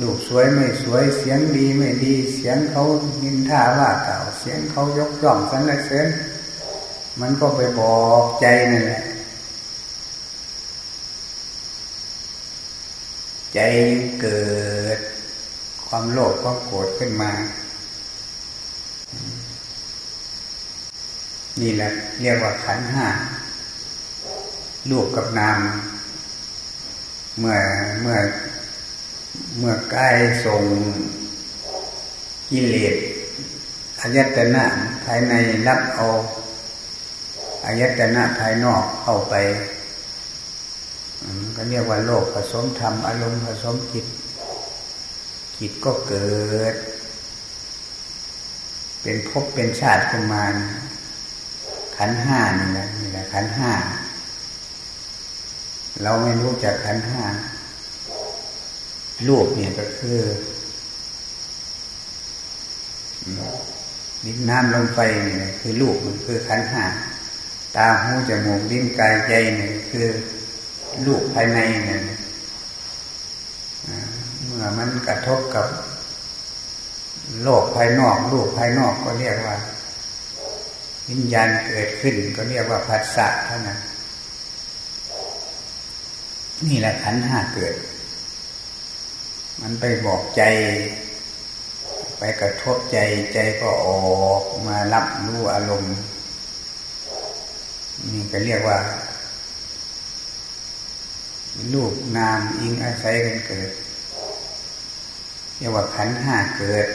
ลูกสวยไม่สวยเสียงดีไม่ดี เสียงเขายินท่าว่าเก่าเสียงเขายกย่องสรรเสริญมันก็ไปบอกใจนั่นแหละ ใจเกิด ความโลภความโกรธขึ้นมา นี่แหละเรียกว่าขันห้าลูกกับนามเมื่อเมื่อเมื่อกายส่งกิเลสอายตนะภายในรับเอาอายตนะภายนอกเข้าไป ก็เรียกว่าโลกผสมธรรม อารมณ์ผสมจิต จิตก็เกิด เป็นภพเป็นชาติขึ้นมาขันห้านี่แหละนี่แหละขันห้าเราไม่รู้จักขันห้ารูปเนี่ยก็คือดินน้ำลมไฟเนี่ยคือรูปมันคือขันห้าตาหูจมูกลิ้นกายใจเนี่ยคือ รูปภายในเนี่ยเมื่อมันกระทบกับ โลกภายนอกรูปภายนอกก็เรียกว่า วิญญาณเกิดขึ้น ก็เรียกว่าผัสสะเท่านั้นนี่แหละขันห้าเกิด มันไปบอกใจ ไปกระทบใจใจก็ออกมารับรู้อารมณ์นี่ก็เรียกว่า ลูกนามอิงอาศัยกันเกิดเรียกว่าขันห้าเกิด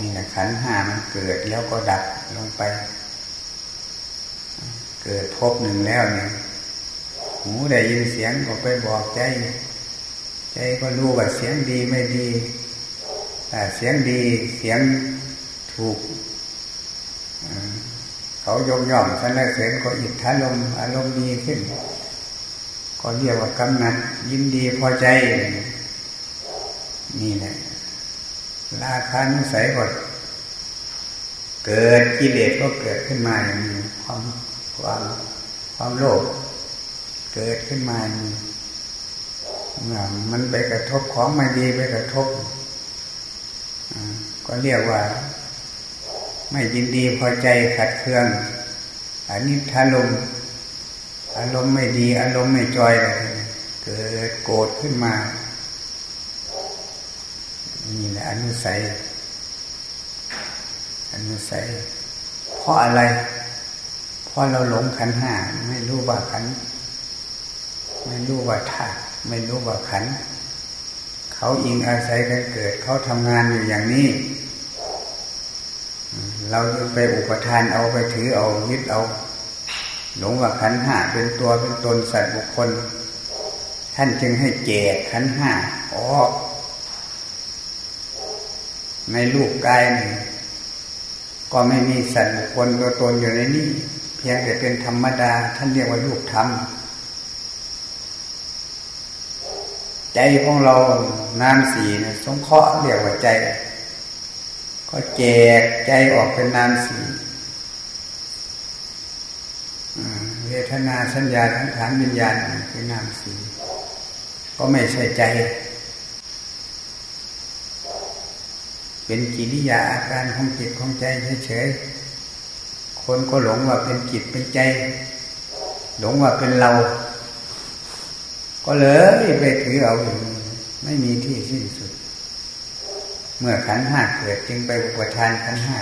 นี่แหละขันห้ามันเกิดแล้วก็ดับลงไป เกิดพบหนึ่งแล้วเนี่ยหูได้ยินเสียงก็ไปบอกใจ ใจใจก็รู้ว่าเสียงดีไม่ดีแต่เสียงดีเสียงถูกเขายกย่องสรรเสริญก็อิทธาลมอารมณ์ดีขึ้น ก็เรียกว่ากำนัดยินดีพอใจ นี่แหละราคานุสัยก็เกิดกิเลสก็เกิดขึ้นมาอย่างนี้ความความความโลภเกิดขึ้นมาอย่างนี้มันไปกระทบของไม่ดีไปกระทบก็เรียกว่า ไม่ยินดีพอใจขัดเคืองอันนี้ทารม อารมณ์ไม่ดีอารมณ์ไม่จอยอะไรเกิดโกรธขึ้นมานี่แหละอนุสัยอนุสัย เพราะอะไร เพราะเราหลงขันห้าไม่รู้ว่าขัน ไม่รู้ว่าธาตุไม่รู้ว่าขัน เขาอิงอาศัยกันเกิด เขาทำงานอยู่อย่างนี้ เราจะไปอุปทานเอาไปถือเอายึดเอา หลงว่าขันห้าเป็นตัวเป็นตนสัตว์บุคคล ท่านจึงให้แจกขันห้าออกในรูปกายนี่ก็ไม่มีสัตว์บุคคลตัวตนอยู่ในนี้ เพียงแต่เป็นธรรมดา ท่านเรียกว่ารูปธรรมใจของเรานามสีสงเคราะห์เรียกว่าใจ ก็แจกใจออกเป็นนามสีเว ทนาสัญญาทั้งฐานวิญญาณคือนามสีก็ไม่ใช่ใจ เป็นกิริยาอาการของจิตของใจเฉยๆคนก็หลงว่าเป็นจิตเป็นใจ หลงว่าเป็นเรา ก็เลยไปถือเอาอยู่ไม่มีที่สิ้นสุด เมื่อขันห้าเกิดจึงไปอุปทานขันห้า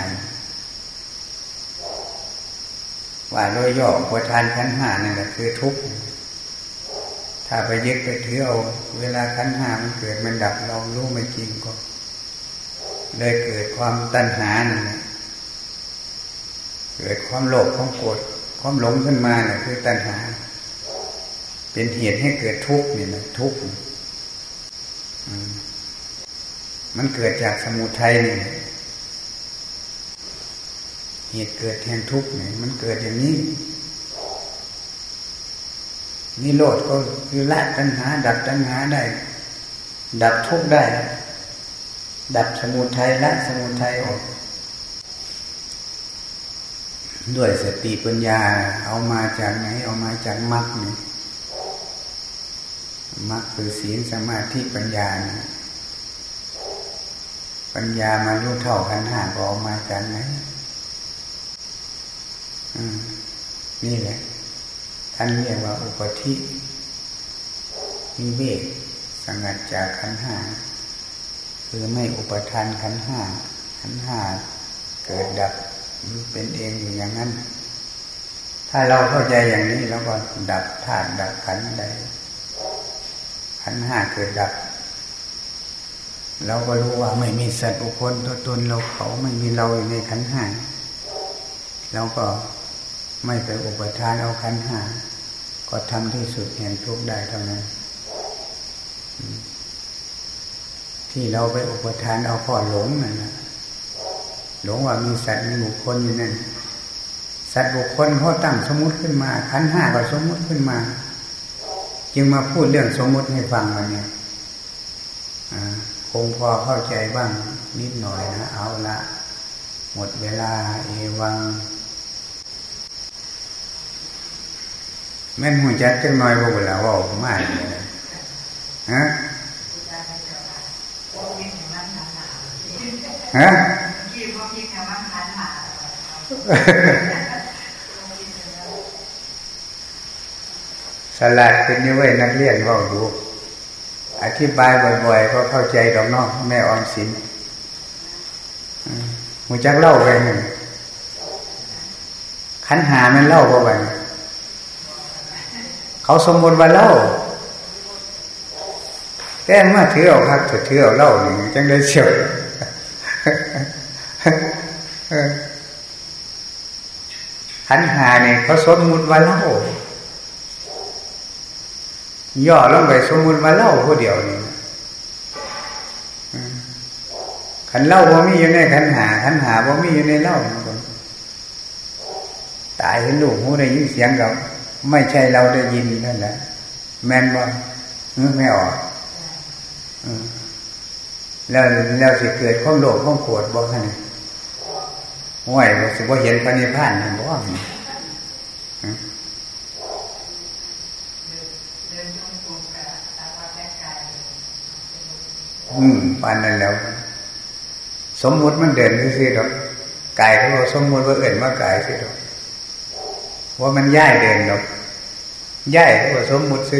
ว่าโดยย่ออุปทานขันห้านั่นแหละคือทุกข์ถ้าไปยึดไปถือเอาเวลาขันห้ามันเกิดมันดับเรารู้ไม่จริงก็ เลยเกิดความตัณหานั่นแหละเกิดความโลภความโกรธความหลงขึ้นมาเนี่ยคือตัณหา เป็นเหตุให้เกิดทุกข์เนี่ยนะทุกข์มันเกิดจากสมุทัยนี่ เหตุเกิดแทนทุกข์เนี่ยมันเกิดอย่างนี้นิโรธก็คือละตัณหา ดับตัณหาได้ ดับทุกข์ได้ ดับสมุทัยละสมุทัยออก ด้วยสติปัญญาเอามาจากไหน เอามาจากมรรคเนี่ยมรรคคือศีลสมาธิปัญญานะปัญญามารู้เท่าขันห้าก็ออกมาจากไหน นี่แหละ ท่านเรียกว่าอุปธินิเวศสงัดจากขันห้าคือไม่อุปทานขันห้าขันห้าเกิดดับเป็นเองอยู่อย่างนั้น ถ้าเราเข้าใจอย่างนี้แล้วก็ดับธาตุดับขันได้ขันห้าเกิดดับ เราก็รู้ว่าไม่มีสัตว์บุคคลตัวตนเราเขาไม่มีเราอยู่ในขันห้าเราก็ ไม่ไปอุปทานเอาขันห้าก็ทำที่สุดแห่งทุกได้เท่านั้น ที่เราไปอุปทานเอาพ่อหลงนั่นนะหลงว่ามีสัตว์มีบุคคลอยู่นั่นสัตว์บุคคลเขาตั้งสมมติขึ้นมาขันห้าก็สมมติขึ้นมา จึงมาพูดเรื่องสมมติให้ฟังวันนี้คงพอเข้าใจบ้างนิดหน่อยนะ เอาละหมดเวลาเอวัง แม่นหัวจัดจังน้อยบ่เวลาว่ามากเลยฮะฮะสลัดเป็นนี่ไว้นักเรียนว่าดู อธิบายบ่อยๆ ก็เข้าใจดอกนอกแม่ออมสินหูจักเล่าไปหนึ่งขันหามันเล่าบ่วัน เขาสมบูรณ์ว่าเล่าแต่มาเที่ยวครับเที่ยวเล่าหนึ่งจังได้เฉยวขันหาเนี่ยเขาสมมุติว่าเล่าย่อลงไปสมมุติว่าเล่าคนเดียวนี่ขันเล่าว่ามีอยู่ในขันหาขันหาว่ามีอยู่ในเล่าตายเห็นลูกหูในยินเสียงกัา ไม่ใช่เราได้ยินนั่นแหละแมนบ่ไม่ออกแล้วแล้วสิเกิดความโลภความโกรธบ่ขนาดห่วยสิบ่เห็นพระนิพพานบ่อืมปานนั้นแล้ว สมมุติมันเด่นสิดอกกายเขาสมมุติว่าเอื่นว่ากายสิดอกว่ามันย่ายเด่นดอก ย่ายเขาสมมุติสิ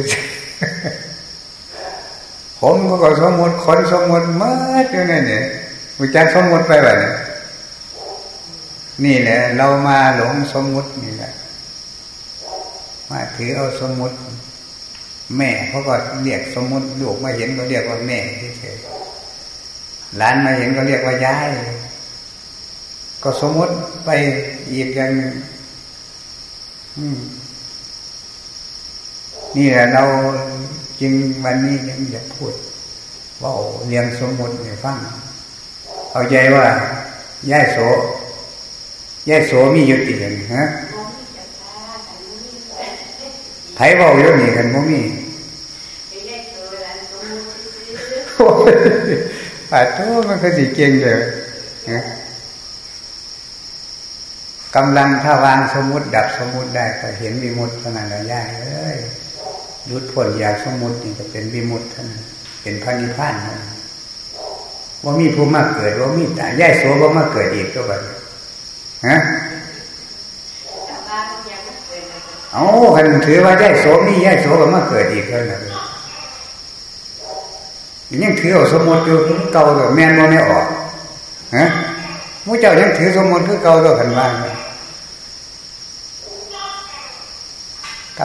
ผมก็สมมุติคนสมมุติมากอยู่ในนี่วิจารสมมุติไปแบบนี้นี่แหละ เรามาหลงสมมุตินี่แหละมาถือเอาสมมุติ แม่เขาก็เรียกสมมุติลูกมาเห็นก็เรียกว่าแม่เฉยหลานมาเห็นก็เรียกว่ายาย ก็สมมติไปอีกอย่างหนึ่ง นี่แหละเราจริงวันนี้ยังอยากพูดว่าเรียงสมมติให้ฟัง เอาใจว่าย่ายโสย่ายโสมีอยู่ติอย่างฮะไผเบาอยู่นี่กันบ่มีป่าโตมันก็สิเก่งเลยกำลังถ้าวางสมมติดับสมมติได้ก็เห็นวิมุตเท่านั้นแหละย่ายเอ้ย ยุดพ้นอยากสมมตินี่ก็เป็นวิมุตเท่านั้นเป็นพระนิพพานนะว่ามีผู้มาเกิดว่ามีตายย่ายโสว่ามาเกิดอีกก็แบบฮะเอาคันถือว่าย่ายโสมีย่ายโสก็มาเกิดอีกเท่านั้นยังถือเอาสมมติอยู่เก่าแต่แม่นว่าไม่ออกฮะมูเจ้ายังถือสมมติคือเก่าตัวขันว่าง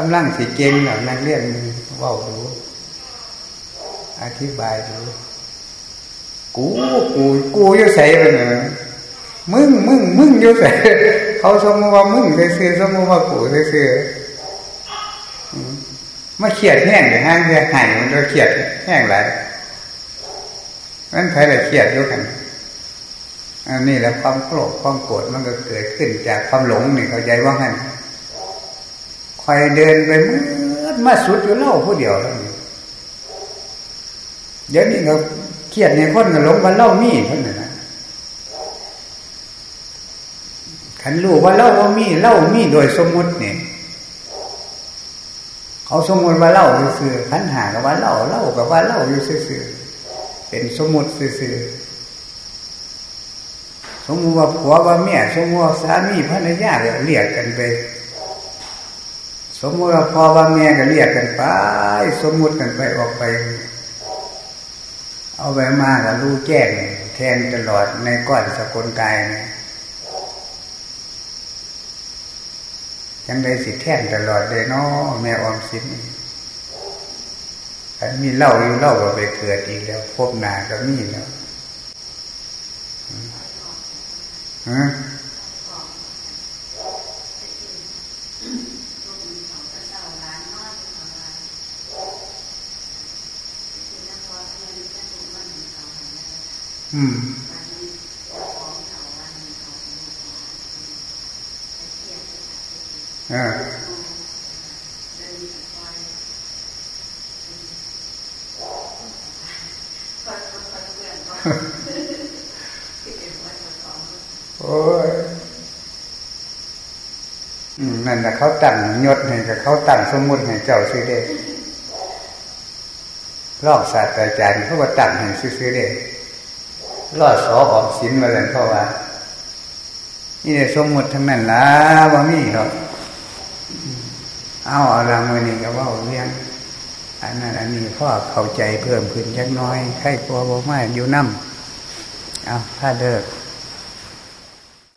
ำลังสิเก่งหลังนักเรียนว่าดู อธิบายดู กูกูกูยู่ใส่ไปเนอะมึงมึงมึงยู่ใส่เขาสมมติว่ามึงเสื่อสมมติว่ากูเสื่อมาเขียดแห้งอย่างห้างเนี่ยหายมันก็เขียดแห้งหลายนั่นใครเลยเครียดด้วยกันอันนี้แหละความโกรธความโกรธมันก็เกิดขึ้นจากความหลงนี่เข้าใจว่างั้ อยเดินไปมืดมาสุดอยู่เล่าผู้เดียวแล้วเดี๋ยวนี้ก็เครียดในคนก็หลงว่าเล่ามีเท่านั้นนะขันรู้ว่าเล่าว่ามีเล่ามีโดยสมมุติเนี่ยเขาสมมติว่าเล่าซื่อขันหากับว่าเล่าเล่ากับว่าเล่าอยู่ซื่อเป็นสมมติสื่อสมมติว่าผัวว่าแม่สมมติว่าสามีภรรยาเรียกกันไป สมมติว่าพ่อว่าแม่ก็เรียกกันไป สมมติกันไปออกไป เอาไปมากับรู้แจ้งแทนตลอดในก้อนสกุลกายเนี่ยยังได้สิแทนตลอดเลยเนาะแม่ออมสินอันมีเล่าอยู่เล่าก็ไปเกิดอีกแล้วพบหนาก็มีแล้วฮะ อืมอ่าโอ้ยนั่นแหละเขาตั้งยศให้กับเขาตั้งสมมุติให้เจ้าซื้อเด้รอบศาสตราจารย์เขาว่าตั้งให้ซื้อเด้ รอดสอออกสินมาเลยเพราะว่า นี่สมมุติทั้งนั้นละว่ามีหรอกเอาอะไรมือนี่ก็ว่าเรียงอันนั้นอันนี้พ่อเข้าใจเพิ่มขึ้นยักน้อยใครกลัวบ่มาอยู่น้ำเอาถ้าเลิก